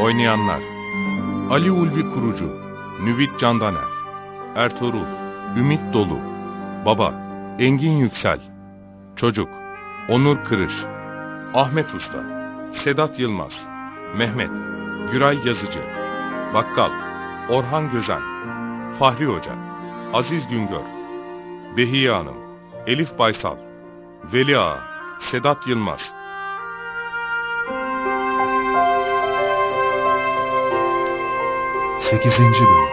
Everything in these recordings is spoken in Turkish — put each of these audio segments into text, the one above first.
Oynayanlar. Ali Ulvi Kurucu Nüvit Candaner Ertuğrul Ümit Dolu Baba Engin Yüksel Çocuk Onur Kırış Ahmet Usta Sedat Yılmaz Mehmet Güray Yazıcı Bakkal Orhan Gözen Fahri Hoca Aziz Güngör Behiye Hanım Elif Baysal Veli Ağa Sedat Yılmaz Sekizinci Bölüm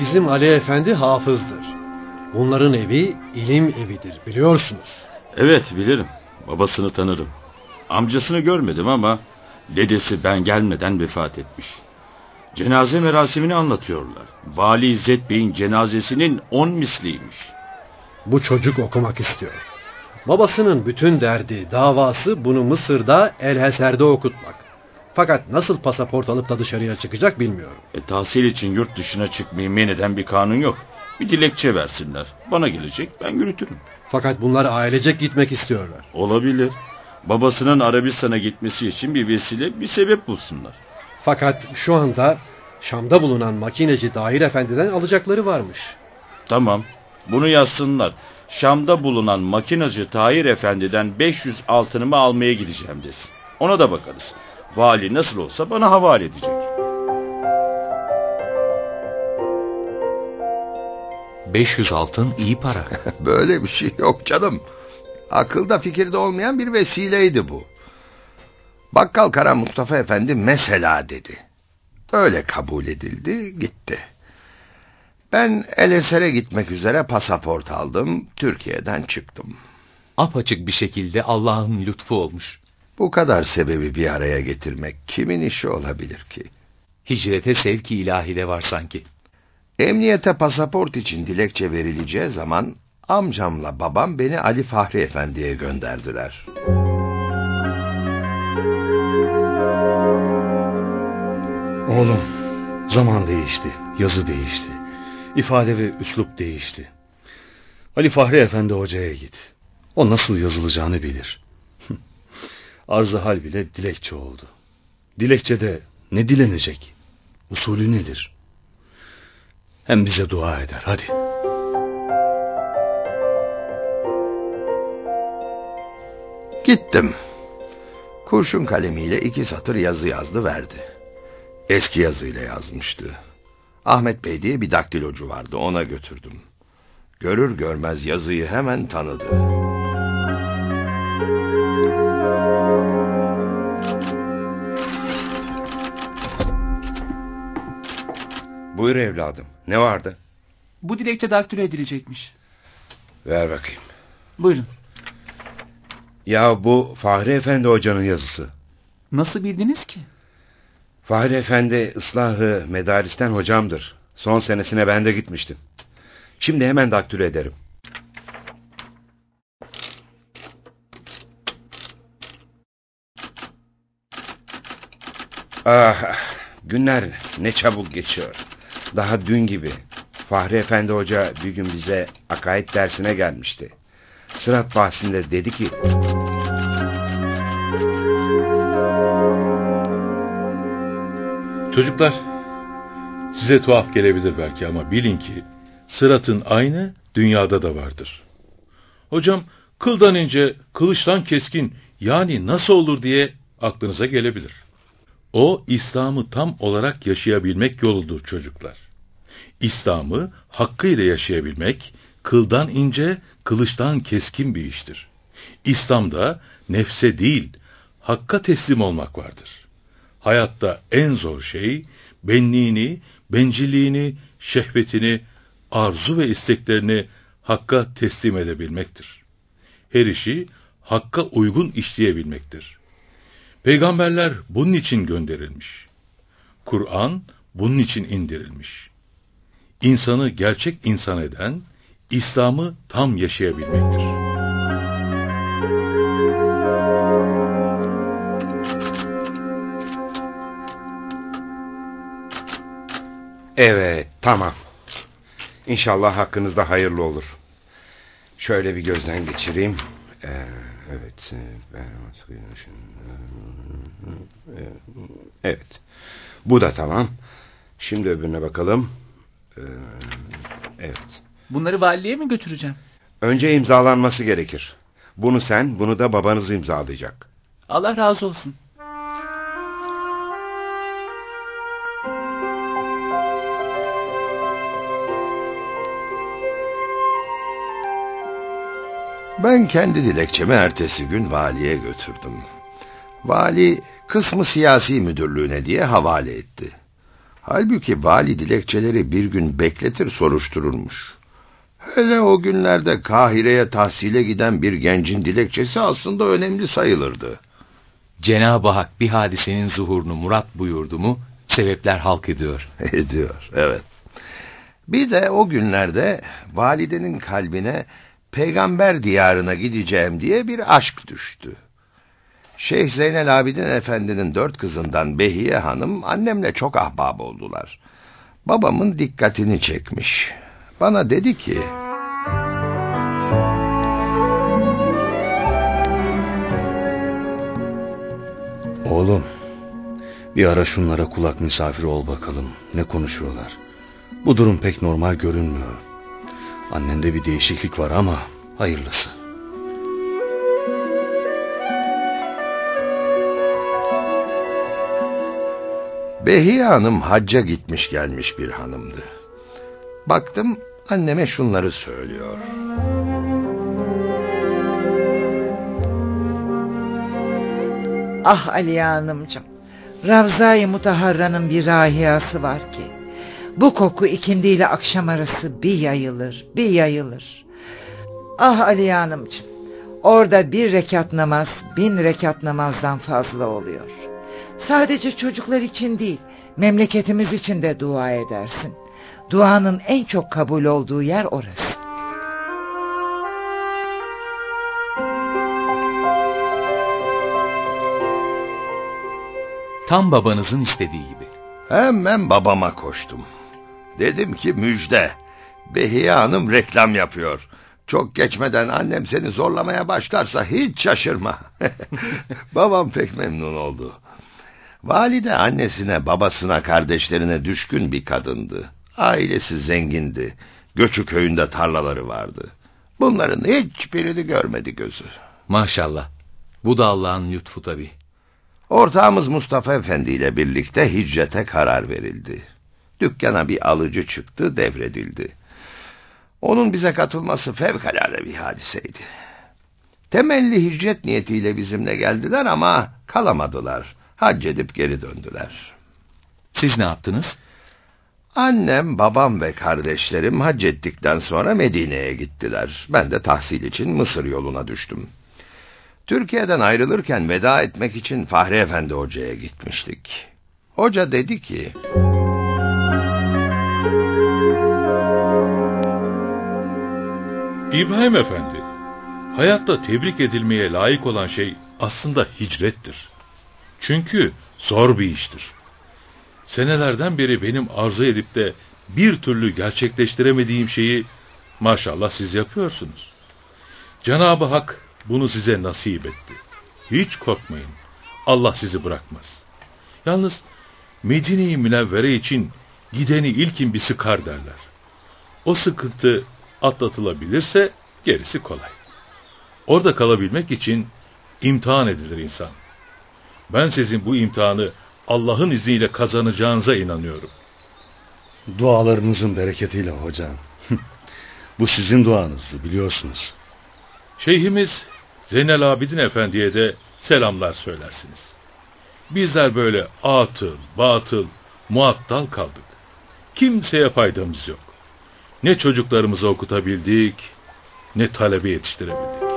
Bizim Ali Efendi hafızdır. Bunların evi ilim evidir biliyorsunuz. Evet bilirim. Babasını tanırım. Amcasını görmedim ama dedesi ben gelmeden vefat etmiş. Cenaze merasimini anlatıyorlar. Vali İzzet Bey'in cenazesinin on misliymiş. Bu çocuk okumak istiyor. Babasının bütün derdi, davası bunu Mısır'da El Heser'de okutmak. Fakat nasıl pasaport alıp da dışarıya çıkacak bilmiyorum. E, tahsil için yurt dışına çıkmayı men eden bir kanun yok. Bir dilekçe versinler. Bana gelecek ben yürütürüm. Fakat bunlar ailecek gitmek istiyorlar. Olabilir. Babasının Arabistan'a gitmesi için bir vesile, bir sebep bulsunlar. Fakat şu anda Şam'da bulunan makineci Dahir Efendi'den alacakları varmış. Tamam. Bunu yazsınlar. Şam'da bulunan makinacı Tahir Efendi'den 500 altınımı almaya gideceğim desin. Ona da bakarız. Vali nasıl olsa bana havale edecek. 500 altın iyi para. Böyle bir şey yok canım. Akılda fikirde olmayan bir vesileydi bu. Bakkal Kara Mustafa Efendi mesela dedi. Öyle kabul edildi, gitti. Ben Eleser'e gitmek üzere pasaport aldım, Türkiye'den çıktım. Apaçık bir şekilde Allah'ın lütfu olmuş. Bu kadar sebebi bir araya getirmek kimin işi olabilir ki? Hicrete sevki ilahi de var sanki. Emniyete pasaport için dilekçe verileceği zaman amcamla babam beni Ali Fahri Efendi'ye gönderdiler. Oğlum, zaman değişti, yazı değişti. İfade ve üslup değişti. Ali Fahri Efendi hocaya git. O nasıl yazılacağını bilir. Arzı hal bile dilekçe oldu. Dilekçede ne dilenecek? Usulü nedir? Hem bize dua eder, hadi. Gittim. Kurşun kalemiyle iki satır yazı yazdı verdi. Eski yazıyla yazmıştı. Ahmet Bey diye bir daktilocu vardı ona götürdüm. Görür görmez yazıyı hemen tanıdı. Buyur evladım. Ne vardı? Bu dilekçe daktilo edilecekmiş. Ver bakayım. Buyurun. Ya bu Fahri Efendi hocanın yazısı. Nasıl bildiniz ki? Fahri Efendi ıslahı medaristen hocamdır. Son senesine ben de gitmiştim. Şimdi hemen daktilo ederim. Ah, günler ne çabuk geçiyor. Daha dün gibi. Fahri Efendi Hoca bir gün bize akaid dersine gelmişti. Sırat bahsinde dedi ki... Çocuklar, size tuhaf gelebilir belki ama bilin ki sıratın aynı dünyada da vardır. Hocam, kıldan ince, kılıçtan keskin yani nasıl olur diye aklınıza gelebilir. O, İslam'ı tam olarak yaşayabilmek yoludur çocuklar. İslam'ı hakkıyla yaşayabilmek, kıldan ince, kılıçtan keskin bir iştir. İslam'da nefse değil, hakka teslim olmak vardır. Hayatta en zor şey, benliğini, bencilliğini, şehvetini, arzu ve isteklerini Hakk'a teslim edebilmektir. Her işi Hakk'a uygun işleyebilmektir. Peygamberler bunun için gönderilmiş. Kur'an bunun için indirilmiş. İnsanı gerçek insan eden, İslam'ı tam yaşayabilmektir. Evet, tamam. İnşallah hakkınızda hayırlı olur. Şöyle bir gözden geçireyim. Ee, evet. Evet. Bu da tamam. Şimdi öbürüne bakalım. Ee, evet. Bunları valiliğe mi götüreceğim? Önce imzalanması gerekir. Bunu sen, bunu da babanız imzalayacak. Allah razı olsun. Ben kendi dilekçemi ertesi gün valiye götürdüm. Vali kısmı siyasi müdürlüğüne diye havale etti. Halbuki vali dilekçeleri bir gün bekletir soruşturulmuş. Hele o günlerde Kahire'ye tahsile giden bir gencin dilekçesi aslında önemli sayılırdı. Cenab-ı Hak bir hadisenin zuhurunu murat buyurdu mu, sebepler halk ediyor. Ediyor, evet. Bir de o günlerde validenin kalbine peygamber diyarına gideceğim diye bir aşk düştü. Şeyh Zeynel Abidin Efendi'nin dört kızından Behiye Hanım annemle çok ahbab oldular. Babamın dikkatini çekmiş. Bana dedi ki... Oğlum, bir ara şunlara kulak misafiri ol bakalım. Ne konuşuyorlar? Bu durum pek normal görünmüyor. Annende bir değişiklik var ama hayırlısı. Behiye Hanım hacca gitmiş gelmiş bir hanımdı. Baktım anneme şunları söylüyor. Ah Aliye Hanımcığım, Ravza-i Mutaharra'nın bir rahiyası var ki, bu koku ikindiyle akşam arası bir yayılır, bir yayılır. Ah Aliye Hanımcığım, orada bir rekat namaz, bin rekat namazdan fazla oluyor. Sadece çocuklar için değil, memleketimiz için de dua edersin. Duanın en çok kabul olduğu yer orası. Tam babanızın istediği gibi. Hemen babama koştum. Dedim ki müjde. Behiye Hanım reklam yapıyor. Çok geçmeden annem seni zorlamaya başlarsa hiç şaşırma. Babam pek memnun oldu. Valide annesine, babasına, kardeşlerine düşkün bir kadındı. Ailesi zengindi. Göçü köyünde tarlaları vardı. Bunların hiçbirini görmedi gözü. Maşallah. Bu da Allah'ın lütfu tabii. Ortağımız Mustafa Efendi ile birlikte hicrete karar verildi. Dükkana bir alıcı çıktı, devredildi. Onun bize katılması fevkalade bir hadiseydi. Temelli hicret niyetiyle bizimle geldiler ama kalamadılar. Hac edip geri döndüler. Siz ne yaptınız? Annem, babam ve kardeşlerim hac ettikten sonra Medine'ye gittiler. Ben de tahsil için Mısır yoluna düştüm. Türkiye'den ayrılırken veda etmek için Fahri Efendi Hoca'ya gitmiştik. Hoca dedi ki... İbrahim Efendi, hayatta tebrik edilmeye layık olan şey aslında hicrettir. Çünkü zor bir iştir. Senelerden beri benim arzu edip de bir türlü gerçekleştiremediğim şeyi maşallah siz yapıyorsunuz. Cenab-ı Hak bunu size nasip etti. Hiç korkmayın. Allah sizi bırakmaz. Yalnız Medine-i Münevvere için gideni ilkin bir sıkar derler. O sıkıntı atlatılabilirse gerisi kolay. Orada kalabilmek için imtihan edilir insan. Ben sizin bu imtihanı Allah'ın izniyle kazanacağınıza inanıyorum. Dualarınızın bereketiyle hocam. bu sizin duanızdı biliyorsunuz. Şeyhimiz Zeynel Abidin Efendi'ye de selamlar söylersiniz. Bizler böyle atıl, batıl, muattal kaldık. Kimseye faydamız yok. Ne çocuklarımızı okutabildik, ne talebe yetiştirebildik.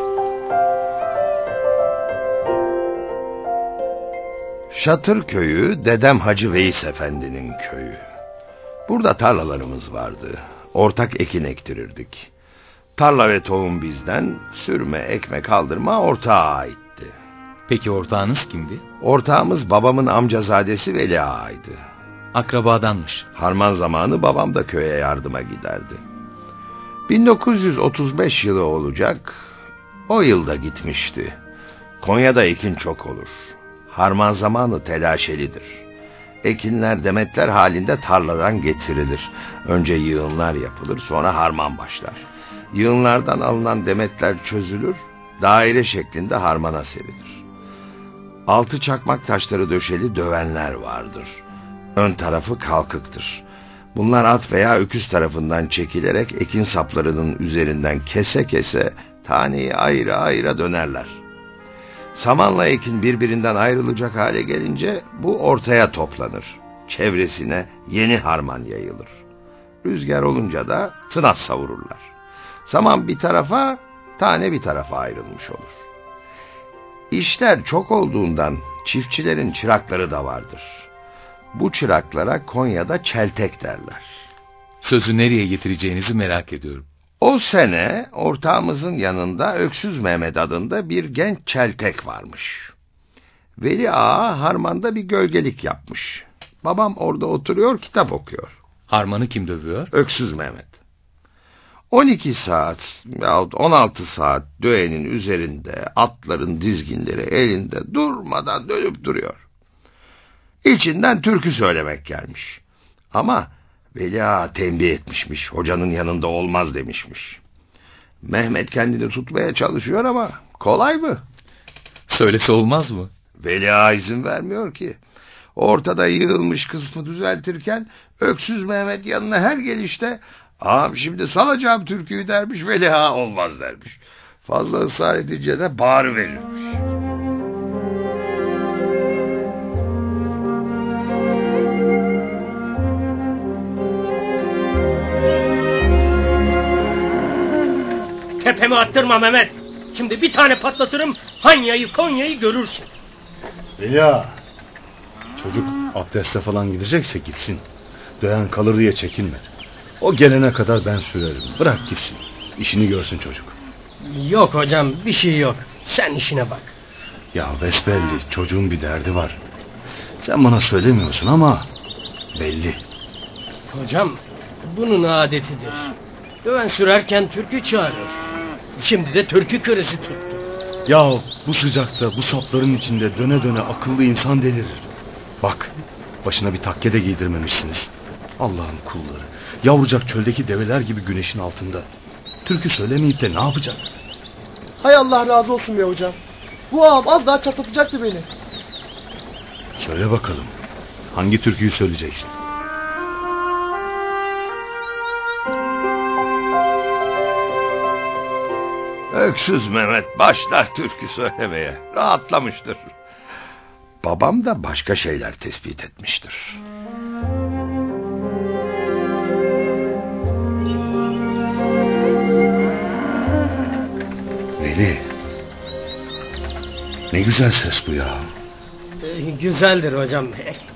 Şatır köyü dedem Hacı Veys Efendi'nin köyü. Burada tarlalarımız vardı. Ortak ekin ektirirdik. Tarla ve tohum bizden, sürme, ekmek aldırma ortağa aitti. Peki ortağınız kimdi? Ortağımız babamın amcazadesi Veli Ağa'ydı. Akrabadanmış. Harman zamanı babam da köye yardıma giderdi. 1935 yılı olacak, o yılda gitmişti. Konya'da ekin çok olur. Harman zamanı telaşelidir. Ekinler demetler halinde tarladan getirilir. Önce yığınlar yapılır, sonra harman başlar. Yığınlardan alınan demetler çözülür, daire şeklinde harmana serilir. Altı çakmak taşları döşeli dövenler vardır. Ön tarafı kalkıktır. Bunlar at veya öküz tarafından çekilerek ekin saplarının üzerinden kese kese taneyi ayrı ayrı dönerler. Samanla ekin birbirinden ayrılacak hale gelince bu ortaya toplanır. Çevresine yeni harman yayılır. Rüzgar olunca da tınat savururlar. Saman bir tarafa, tane bir tarafa ayrılmış olur. İşler çok olduğundan çiftçilerin çırakları da vardır. Bu çıraklara Konya'da çeltek derler. Sözü nereye getireceğinizi merak ediyorum. O sene ortağımızın yanında Öksüz Mehmet adında bir genç çeltek varmış. Veli Ağa harmanda bir gölgelik yapmış. Babam orada oturuyor kitap okuyor. Harmanı kim dövüyor? Öksüz Mehmet. 12 saat yahut 16 saat döğenin üzerinde atların dizginleri elinde durmadan dönüp duruyor. İçinden türkü söylemek gelmiş. Ama Veli Ağa tembih etmişmiş, hocanın yanında olmaz demişmiş. Mehmet kendini tutmaya çalışıyor ama kolay mı? Söylese olmaz mı? Veli Ağa izin vermiyor ki. Ortada yığılmış kısmı düzeltirken öksüz Mehmet yanına her gelişte ağam şimdi salacağım türküyü dermiş Veli Ağa olmaz dermiş. Fazla ısrar edince de bağırı Tepemi attırma Mehmet. Şimdi bir tane patlatırım Hanya'yı Konya'yı görürsün. Ya çocuk abdeste falan gidecekse gitsin. Döyen kalır diye çekinme. O gelene kadar ben sürerim. Bırak gitsin. İşini görsün çocuk. Yok hocam bir şey yok. Sen işine bak. Ya besbelli çocuğun bir derdi var. Sen bana söylemiyorsun ama belli. Hocam bunun adetidir. Döven sürerken türkü çağırır. Şimdi de türkü kırısı tuttu. Ya bu sıcakta bu sapların içinde döne döne akıllı insan delirir. Bak başına bir takke de giydirmemişsiniz. Allah'ın kulları. Yavrucak çöldeki develer gibi güneşin altında. Türkü söylemeyip de ne yapacak? Hay Allah razı olsun be hocam. Bu ağam az daha çatlatacaktı beni. Söyle bakalım. Hangi türküyü söyleyeceksin? Öksüz Mehmet başlar türkü söylemeye. Rahatlamıştır. Babam da başka şeyler tespit etmiştir. Veli. Ne güzel ses bu ya. Ee, güzeldir hocam.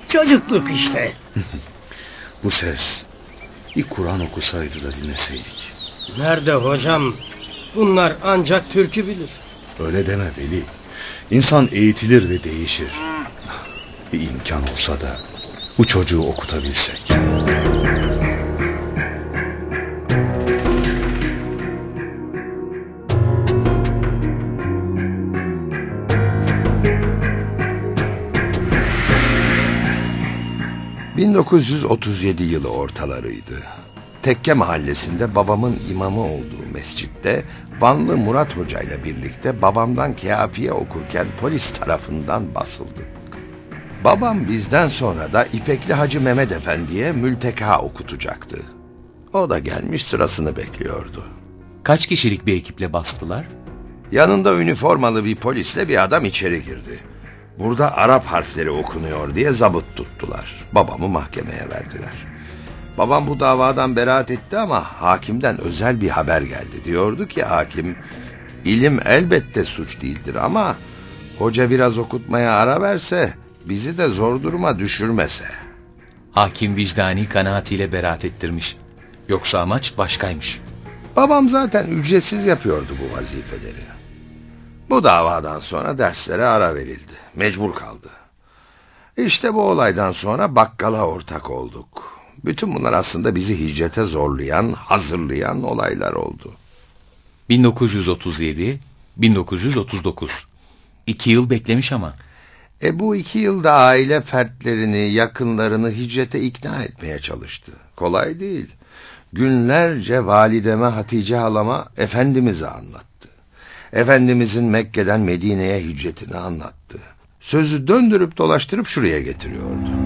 Çocukluk işte. bu ses. Bir Kur'an okusaydı da dinleseydik. Nerede hocam? Bunlar ancak türkü bilir. Öyle deme Veli. İnsan eğitilir ve değişir. Bir imkan olsa da bu çocuğu okutabilsek. ...1937 yılı ortalarıydı. Tekke mahallesinde babamın imamı olduğu mescitte Vanlı Murat Hoca ile birlikte babamdan keafiye okurken polis tarafından basıldı. Babam bizden sonra da İpekli Hacı Mehmet Efendi'ye mülteka okutacaktı. O da gelmiş sırasını bekliyordu. Kaç kişilik bir ekiple bastılar? Yanında üniformalı bir polisle bir adam içeri girdi. Burada Arap harfleri okunuyor diye zabıt tuttular. Babamı mahkemeye verdiler. Babam bu davadan beraat etti ama hakimden özel bir haber geldi. Diyordu ki hakim, ilim elbette suç değildir ama hoca biraz okutmaya ara verse, bizi de zor duruma düşürmese. Hakim vicdani kanaatiyle beraat ettirmiş. Yoksa amaç başkaymış. Babam zaten ücretsiz yapıyordu bu vazifeleri. Bu davadan sonra derslere ara verildi. Mecbur kaldı. İşte bu olaydan sonra bakkala ortak olduk. Bütün bunlar aslında bizi hicrete zorlayan, hazırlayan olaylar oldu. 1937, 1939. İki yıl beklemiş ama. E bu iki yılda aile fertlerini, yakınlarını hicrete ikna etmeye çalıştı. Kolay değil. Günlerce valideme Hatice halama Efendimiz'i anlattı. Efendimizin Mekke'den Medine'ye hicretini anlattı. Sözü döndürüp dolaştırıp şuraya getiriyordu.